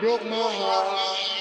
Broke my heart.